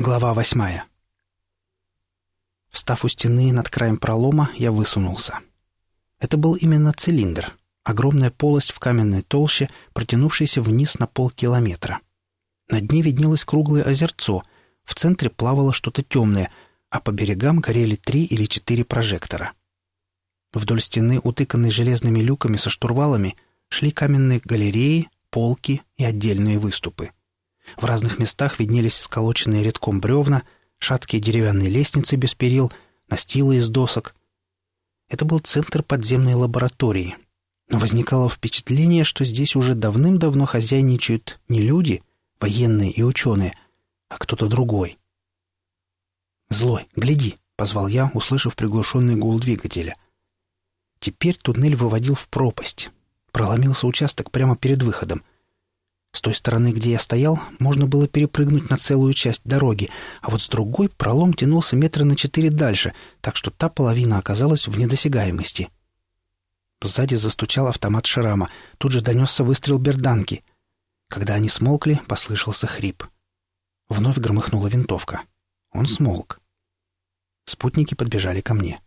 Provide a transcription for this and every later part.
Глава восьмая. Встав у стены над краем пролома, я высунулся. Это был именно цилиндр, огромная полость в каменной толще, протянувшаяся вниз на полкилометра. На дне виднелось круглое озерцо, в центре плавало что-то темное, а по берегам горели три или четыре прожектора. Вдоль стены, утыканной железными люками со штурвалами, шли каменные галереи, полки и отдельные выступы — в разных местах виднелись сколоченные редком бревна, шаткие деревянные лестницы без перил, настилы из досок. Это был центр подземной лаборатории. Но возникало впечатление, что здесь уже давным-давно хозяйничают не люди, военные и ученые, а кто-то другой. «Злой, гляди!» — позвал я, услышав приглушенный гул двигателя. Теперь туннель выводил в пропасть. Проломился участок прямо перед выходом. С той стороны, где я стоял, можно было перепрыгнуть на целую часть дороги, а вот с другой пролом тянулся метра на четыре дальше, так что та половина оказалась в недосягаемости. Сзади застучал автомат Шрама, тут же донесся выстрел берданки. Когда они смолкли, послышался хрип. Вновь громыхнула винтовка. Он смолк. Спутники подбежали ко мне.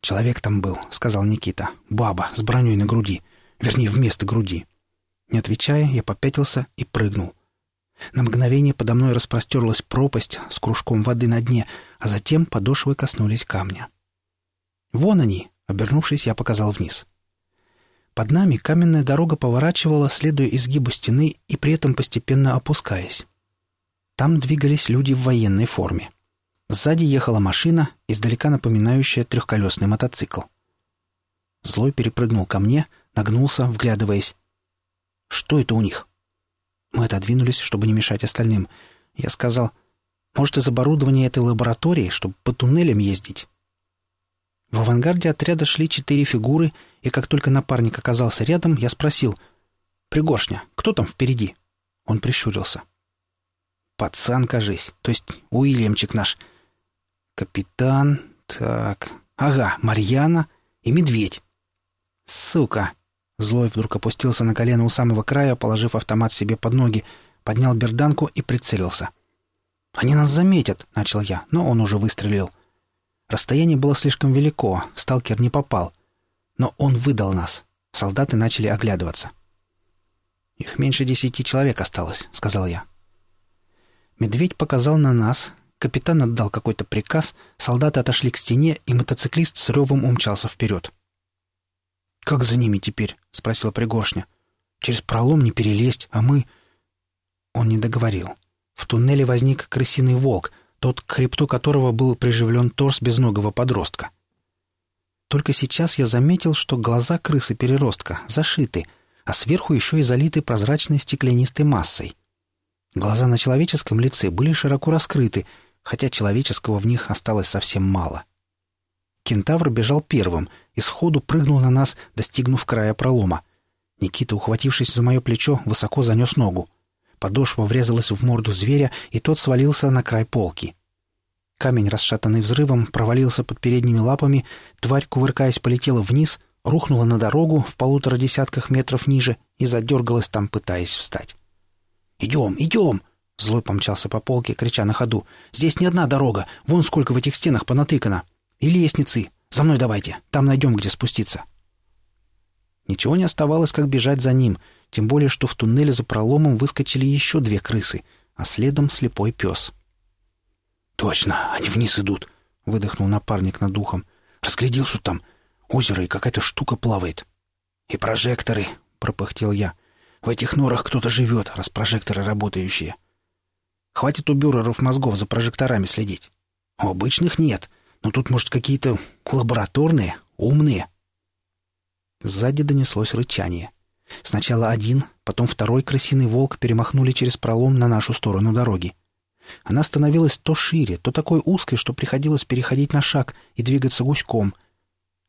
«Человек там был», — сказал Никита. «Баба, с броней на груди. Вернее, вместо груди». Не отвечая, я попятился и прыгнул. На мгновение подо мной распростерлась пропасть с кружком воды на дне, а затем подошвы коснулись камня. «Вон они!» — обернувшись, я показал вниз. Под нами каменная дорога поворачивала, следуя изгибу стены и при этом постепенно опускаясь. Там двигались люди в военной форме. Сзади ехала машина, издалека напоминающая трехколесный мотоцикл. Злой перепрыгнул ко мне, нагнулся, вглядываясь, что это у них?» Мы отодвинулись, чтобы не мешать остальным. Я сказал, «Может, из оборудования этой лаборатории, чтобы по туннелям ездить?» В авангарде отряда шли четыре фигуры, и как только напарник оказался рядом, я спросил, «Пригоршня, кто там впереди?» Он прищурился. «Пацан, кажись, то есть Уильямчик наш. Капитан, так, ага, Марьяна и Медведь. Сука!» Злой вдруг опустился на колено у самого края, положив автомат себе под ноги, поднял берданку и прицелился. «Они нас заметят!» — начал я, но он уже выстрелил. Расстояние было слишком велико, сталкер не попал. Но он выдал нас. Солдаты начали оглядываться. «Их меньше десяти человек осталось», — сказал я. Медведь показал на нас, капитан отдал какой-то приказ, солдаты отошли к стене, и мотоциклист с ревом умчался вперед. «Как за ними теперь?» — спросила Пригоршня. «Через пролом не перелезть, а мы...» Он не договорил. В туннеле возник крысиный волк, тот, к хребту которого был приживлен торс безногого подростка. Только сейчас я заметил, что глаза крысы-переростка зашиты, а сверху еще и залиты прозрачной стеклянистой массой. Глаза на человеческом лице были широко раскрыты, хотя человеческого в них осталось совсем мало. Кентавр бежал первым и сходу прыгнул на нас, достигнув края пролома. Никита, ухватившись за мое плечо, высоко занес ногу. Подошва врезалась в морду зверя, и тот свалился на край полки. Камень, расшатанный взрывом, провалился под передними лапами, тварь, кувыркаясь, полетела вниз, рухнула на дорогу в полутора десятках метров ниже и задергалась там, пытаясь встать. «Идем, идем!» Злой помчался по полке, крича на ходу. «Здесь не одна дорога! Вон сколько в этих стенах понатыкано!» И лестницы. За мной давайте. Там найдем, где спуститься. Ничего не оставалось, как бежать за ним, тем более, что в туннеле за проломом выскочили еще две крысы, а следом слепой пес. «Точно, они вниз идут», — выдохнул напарник над духом. «Разглядел, что там озеро и какая-то штука плавает». «И прожекторы», — пропыхтел я. «В этих норах кто-то живет, раз прожекторы работающие. Хватит у бюреров мозгов за прожекторами следить. У обычных нет. Но тут, может, какие-то лабораторные, умные. Сзади донеслось рычание. Сначала один, потом второй крысиный волк перемахнули через пролом на нашу сторону дороги. Она становилась то шире, то такой узкой, что приходилось переходить на шаг и двигаться гуськом.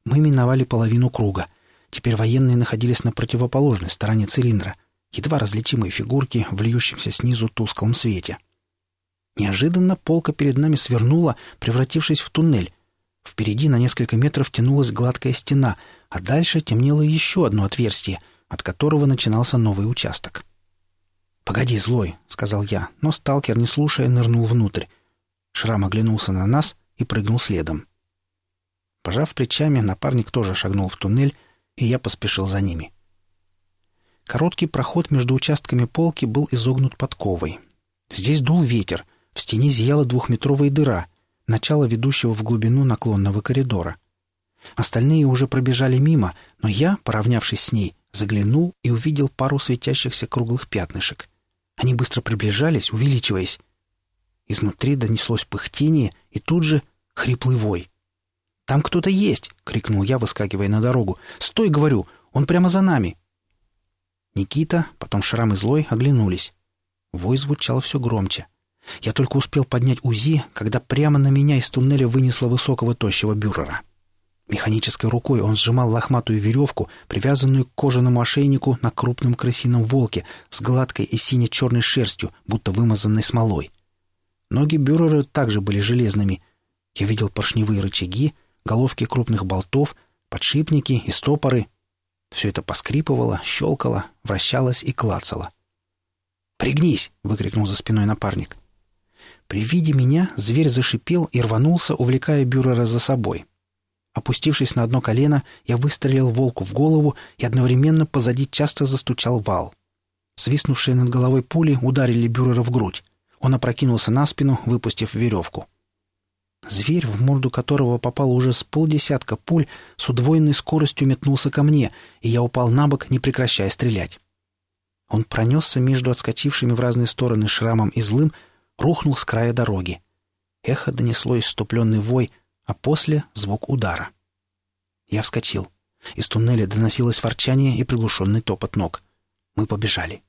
Мы миновали половину круга. Теперь военные находились на противоположной стороне цилиндра, едва различимые фигурки в льющемся снизу тусклом свете. — Неожиданно полка перед нами свернула, превратившись в туннель. Впереди на несколько метров тянулась гладкая стена, а дальше темнело еще одно отверстие, от которого начинался новый участок. «Погоди, злой», — сказал я, но сталкер, не слушая, нырнул внутрь. Шрам оглянулся на нас и прыгнул следом. Пожав плечами, напарник тоже шагнул в туннель, и я поспешил за ними. Короткий проход между участками полки был изогнут подковой. Здесь дул ветер, в стене зияла двухметровая дыра, начало ведущего в глубину наклонного коридора. Остальные уже пробежали мимо, но я, поравнявшись с ней, заглянул и увидел пару светящихся круглых пятнышек. Они быстро приближались, увеличиваясь. Изнутри донеслось пыхтение и тут же хриплый вой. «Там кто-то есть!» — крикнул я, выскакивая на дорогу. «Стой!» — говорю. «Он прямо за нами!» Никита, потом Шрам и Злой оглянулись. Вой звучал все громче. Я только успел поднять УЗИ, когда прямо на меня из туннеля вынесло высокого тощего бюрера. Механической рукой он сжимал лохматую веревку, привязанную к кожаному ошейнику на крупном крысином волке с гладкой и сине-черной шерстью, будто вымазанной смолой. Ноги бюрера также были железными. Я видел поршневые рычаги, головки крупных болтов, подшипники и стопоры. Все это поскрипывало, щелкало, вращалось и клацало. «Пригнись!» — выкрикнул за спиной напарник. При виде меня зверь зашипел и рванулся, увлекая бюрера за собой. Опустившись на одно колено, я выстрелил волку в голову и одновременно позади часто застучал вал. Свистнувшие над головой пули ударили бюрера в грудь. Он опрокинулся на спину, выпустив веревку. Зверь, в морду которого попало уже с полдесятка пуль, с удвоенной скоростью метнулся ко мне, и я упал на бок, не прекращая стрелять. Он пронесся между отскочившими в разные стороны шрамом и злым, рухнул с края дороги. Эхо донесло иступленный вой, а после — звук удара. Я вскочил. Из туннеля доносилось ворчание и приглушенный топот ног. Мы побежали.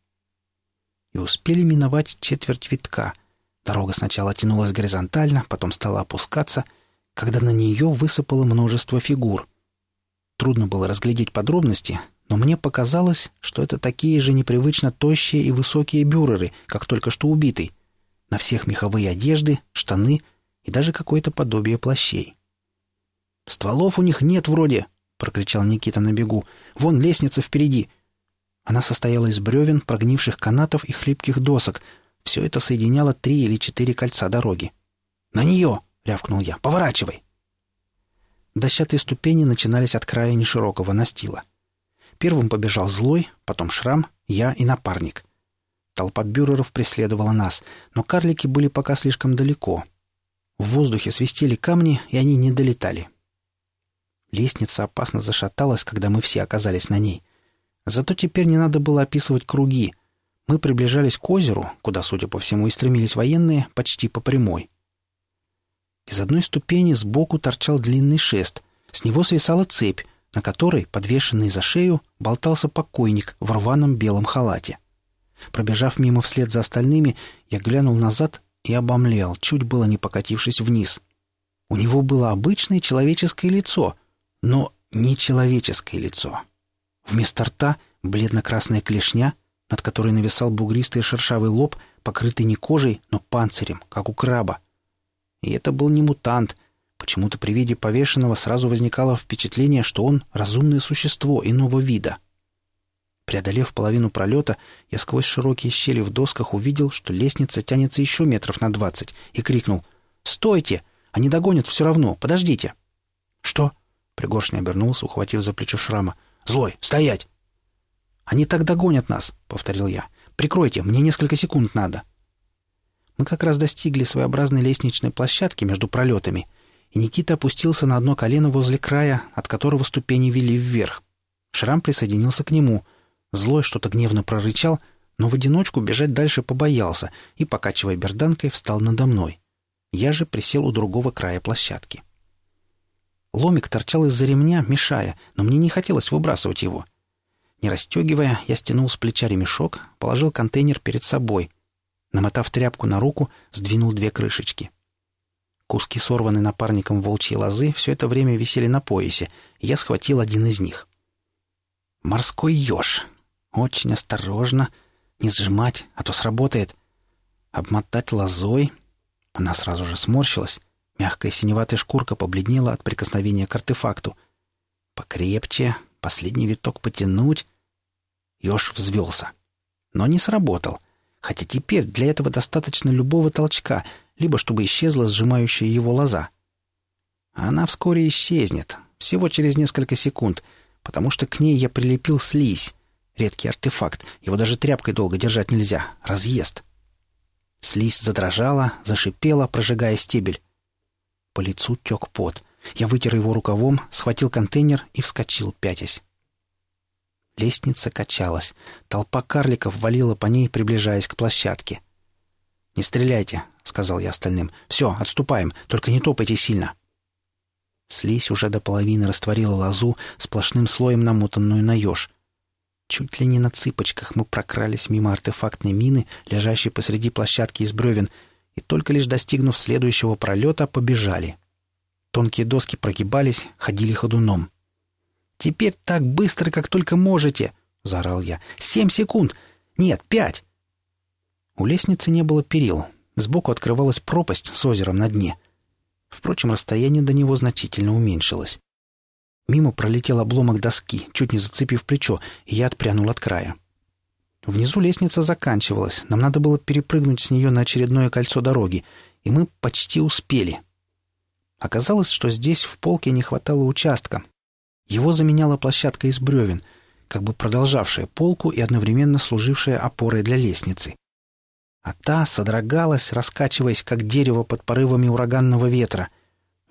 И успели миновать четверть витка. Дорога сначала тянулась горизонтально, потом стала опускаться, когда на нее высыпало множество фигур. Трудно было разглядеть подробности, но мне показалось, что это такие же непривычно тощие и высокие бюреры, как только что убитый. На всех меховые одежды, штаны и даже какое-то подобие плащей. «Стволов у них нет вроде!» — прокричал Никита на бегу. «Вон лестница впереди!» Она состояла из бревен, прогнивших канатов и хлипких досок. Все это соединяло три или четыре кольца дороги. «На нее!» — рявкнул я. «Поворачивай!» Дощатые ступени начинались от края неширокого настила. Первым побежал злой, потом шрам, я и напарник. Толпа бюреров преследовала нас, но карлики были пока слишком далеко. В воздухе свистели камни, и они не долетали. Лестница опасно зашаталась, когда мы все оказались на ней. Зато теперь не надо было описывать круги. Мы приближались к озеру, куда, судя по всему, и стремились военные, почти по прямой. Из одной ступени сбоку торчал длинный шест. С него свисала цепь, на которой, подвешенный за шею, болтался покойник в рваном белом халате. Пробежав мимо вслед за остальными, я глянул назад и обомлел, чуть было не покатившись вниз. У него было обычное человеческое лицо, но не человеческое лицо. Вместо рта бледно-красная клешня, над которой нависал бугристый шершавый лоб, покрытый не кожей, но панцирем, как у краба. И это был не мутант, Почему-то при виде повешенного сразу возникало впечатление, что он — разумное существо иного вида. Преодолев половину пролета, я сквозь широкие щели в досках увидел, что лестница тянется еще метров на двадцать, и крикнул «Стойте! Они догонят все равно! Подождите!» «Что?» — Пригоршня обернулся, ухватив за плечо шрама. «Злой! Стоять!» «Они так догонят нас!» — повторил я. «Прикройте, мне несколько секунд надо!» Мы как раз достигли своеобразной лестничной площадки между пролетами — и Никита опустился на одно колено возле края, от которого ступени вели вверх. Шрам присоединился к нему. Злой что-то гневно прорычал, но в одиночку бежать дальше побоялся и, покачивая берданкой, встал надо мной. Я же присел у другого края площадки. Ломик торчал из-за ремня, мешая, но мне не хотелось выбрасывать его. Не расстегивая, я стянул с плеча ремешок, положил контейнер перед собой. Намотав тряпку на руку, сдвинул две крышечки — Куски сорванной напарником волчьей лозы все это время висели на поясе, я схватил один из них. «Морской еж. Очень осторожно. Не сжимать, а то сработает. Обмотать лозой». Она сразу же сморщилась. Мягкая синеватая шкурка побледнела от прикосновения к артефакту. «Покрепче. Последний виток потянуть». Еж взвелся. Но не сработал. Хотя теперь для этого достаточно любого толчка, либо чтобы исчезла сжимающая его лоза. Она вскоре исчезнет, всего через несколько секунд, потому что к ней я прилепил слизь. Редкий артефакт, его даже тряпкой долго держать нельзя, разъест. Слизь задрожала, зашипела, прожигая стебель. По лицу тек пот. Я вытер его рукавом, схватил контейнер и вскочил, пятясь. Лестница качалась. Толпа карликов валила по ней, приближаясь к площадке. «Не стреляйте», — сказал я остальным. «Все, отступаем, только не топайте сильно». Слизь уже до половины растворила лозу, сплошным слоем намотанную на еж. Чуть ли не на цыпочках мы прокрались мимо артефактной мины, лежащей посреди площадки из бревен, и только лишь достигнув следующего пролета, побежали. Тонкие доски прогибались, ходили ходуном. «Теперь так быстро, как только можете!» — заорал я. «Семь секунд! Нет, пять!» У лестницы не было перил. Сбоку открывалась пропасть с озером на дне. Впрочем, расстояние до него значительно уменьшилось. Мимо пролетел обломок доски, чуть не зацепив плечо, и я отпрянул от края. Внизу лестница заканчивалась, нам надо было перепрыгнуть с нее на очередное кольцо дороги, и мы почти успели. Оказалось, что здесь в полке не хватало участка. Его заменяла площадка из бревен, как бы продолжавшая полку и одновременно служившая опорой для лестницы. А та содрогалась, раскачиваясь, как дерево под порывами ураганного ветра.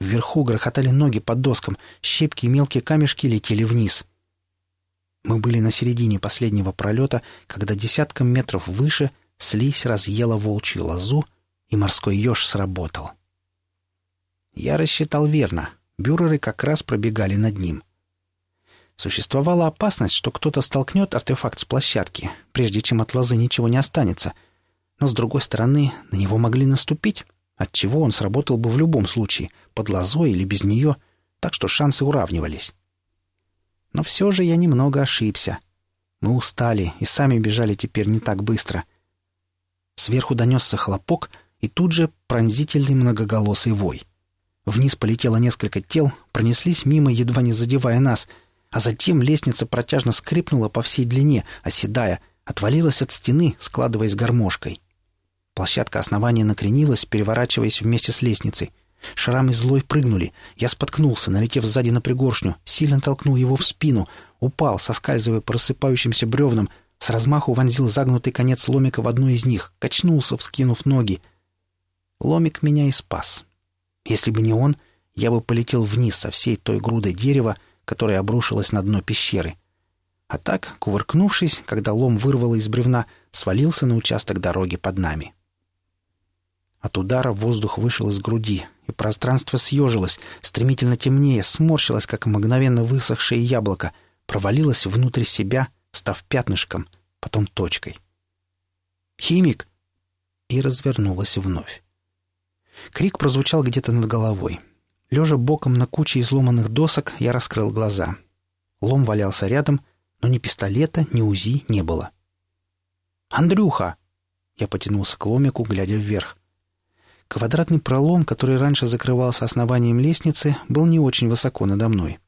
Вверху грохотали ноги под доскам, щепки и мелкие камешки летели вниз — мы были на середине последнего пролета, когда десятком метров выше слизь разъела волчью лозу, и морской еж сработал. Я рассчитал верно. Бюреры как раз пробегали над ним. Существовала опасность, что кто-то столкнет артефакт с площадки, прежде чем от лозы ничего не останется. Но, с другой стороны, на него могли наступить, отчего он сработал бы в любом случае, под лозой или без нее, так что шансы уравнивались. Но все же я немного ошибся. Мы устали и сами бежали теперь не так быстро. Сверху донесся хлопок и тут же пронзительный многоголосый вой. Вниз полетело несколько тел, пронеслись мимо, едва не задевая нас, а затем лестница протяжно скрипнула по всей длине, оседая, отвалилась от стены, складываясь гармошкой. Площадка основания накренилась, переворачиваясь вместе с лестницей. Шрам и злой прыгнули. Я споткнулся, налетев сзади на пригоршню, сильно толкнул его в спину, упал, соскальзывая по рассыпающимся бревнам, с размаху вонзил загнутый конец ломика в одну из них, качнулся, вскинув ноги. Ломик меня и спас. Если бы не он, я бы полетел вниз со всей той грудой дерева, которая обрушилась на дно пещеры. А так, кувыркнувшись, когда лом вырвало из бревна, свалился на участок дороги под нами. От удара воздух вышел из груди, и пространство съежилось, стремительно темнее, сморщилось, как мгновенно высохшее яблоко, провалилось внутрь себя, став пятнышком, потом точкой. «Химик!» И развернулось вновь. Крик прозвучал где-то над головой. Лежа боком на куче изломанных досок, я раскрыл глаза. Лом валялся рядом, но ни пистолета, ни УЗИ не было. «Андрюха!» Я потянулся к ломику, глядя вверх. Квадратный пролом, который раньше закрывался основанием лестницы, был не очень высоко надо мной.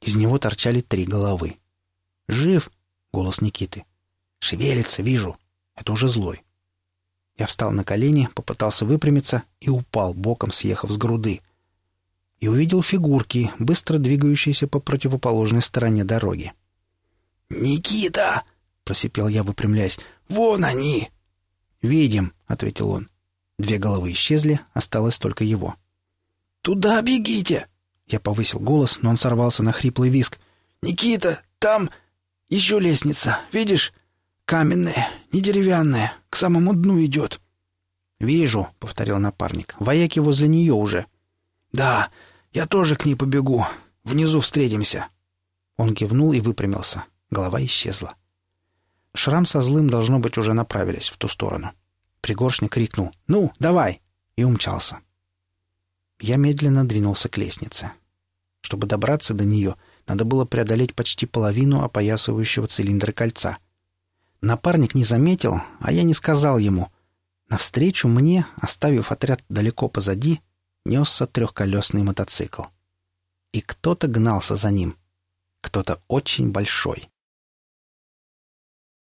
Из него торчали три головы. «Жив!» — голос Никиты. «Шевелится, вижу. Это уже злой». Я встал на колени, попытался выпрямиться и упал, боком съехав с груды. И увидел фигурки, быстро двигающиеся по противоположной стороне дороги. «Никита!» — просипел я, выпрямляясь. «Вон они!» «Видим», — ответил он. Две головы исчезли, осталось только его. «Туда бегите!» Я повысил голос, но он сорвался на хриплый виск. «Никита, там еще лестница, видишь? Каменная, не деревянная, к самому дну идет». «Вижу», — повторил напарник. «Вояки возле нее уже». «Да, я тоже к ней побегу. Внизу встретимся». Он кивнул и выпрямился. Голова исчезла. Шрам со злым, должно быть, уже направились в ту сторону. Пригоршня крикнул «Ну, давай!» и умчался. Я медленно двинулся к лестнице. Чтобы добраться до нее, надо было преодолеть почти половину опоясывающего цилиндра кольца. Напарник не заметил, а я не сказал ему. Навстречу мне, оставив отряд далеко позади, несся трехколесный мотоцикл. И кто-то гнался за ним. Кто-то очень большой.